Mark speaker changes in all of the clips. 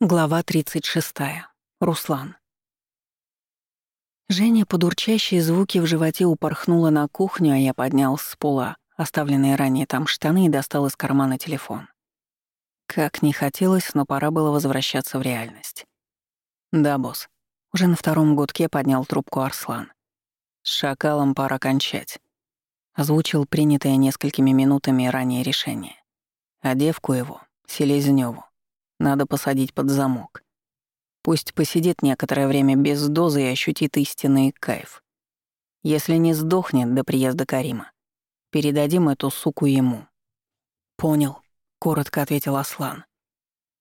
Speaker 1: Глава 36. Руслан. Женя под урчащие звуки в животе упорхнула на кухню, а я поднял с пола оставленные ранее там штаны и достал из кармана телефон. Как не хотелось, но пора было возвращаться в реальность. «Да, босс». Уже на втором гудке поднял трубку Арслан. «С шакалом пора кончать». Озвучил принятое несколькими минутами ранее решение. А девку его, Селезнёву, надо посадить под замок. Пусть посидит некоторое время без дозы и ощутит истинный кайф. Если не сдохнет до приезда Карима, передадим эту суку ему. «Понял», — коротко ответил Аслан.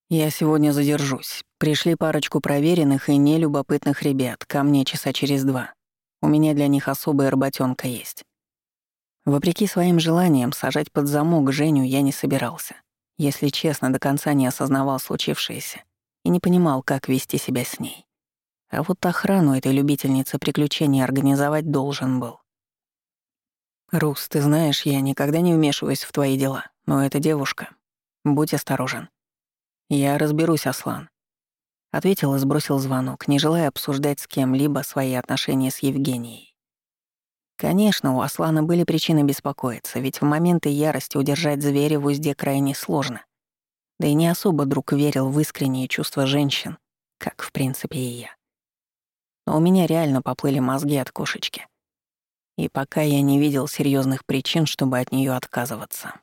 Speaker 1: «Я сегодня задержусь. Пришли парочку проверенных и нелюбопытных ребят ко мне часа через два. У меня для них особая работенка есть». Вопреки своим желаниям сажать под замок Женю я не собирался. Если честно, до конца не осознавал случившееся и не понимал, как вести себя с ней. А вот охрану этой любительницы приключений организовать должен был. «Рус, ты знаешь, я никогда не вмешиваюсь в твои дела, но эта девушка. Будь осторожен». «Я разберусь, Аслан», — ответил и сбросил звонок, не желая обсуждать с кем-либо свои отношения с Евгенией. Конечно, у Аслана были причины беспокоиться, ведь в моменты ярости удержать зверя в узде крайне сложно. Да и не особо друг верил в искренние чувства женщин, как, в принципе, и я. Но у меня реально поплыли мозги от кошечки. И пока я не видел серьезных причин, чтобы от нее отказываться.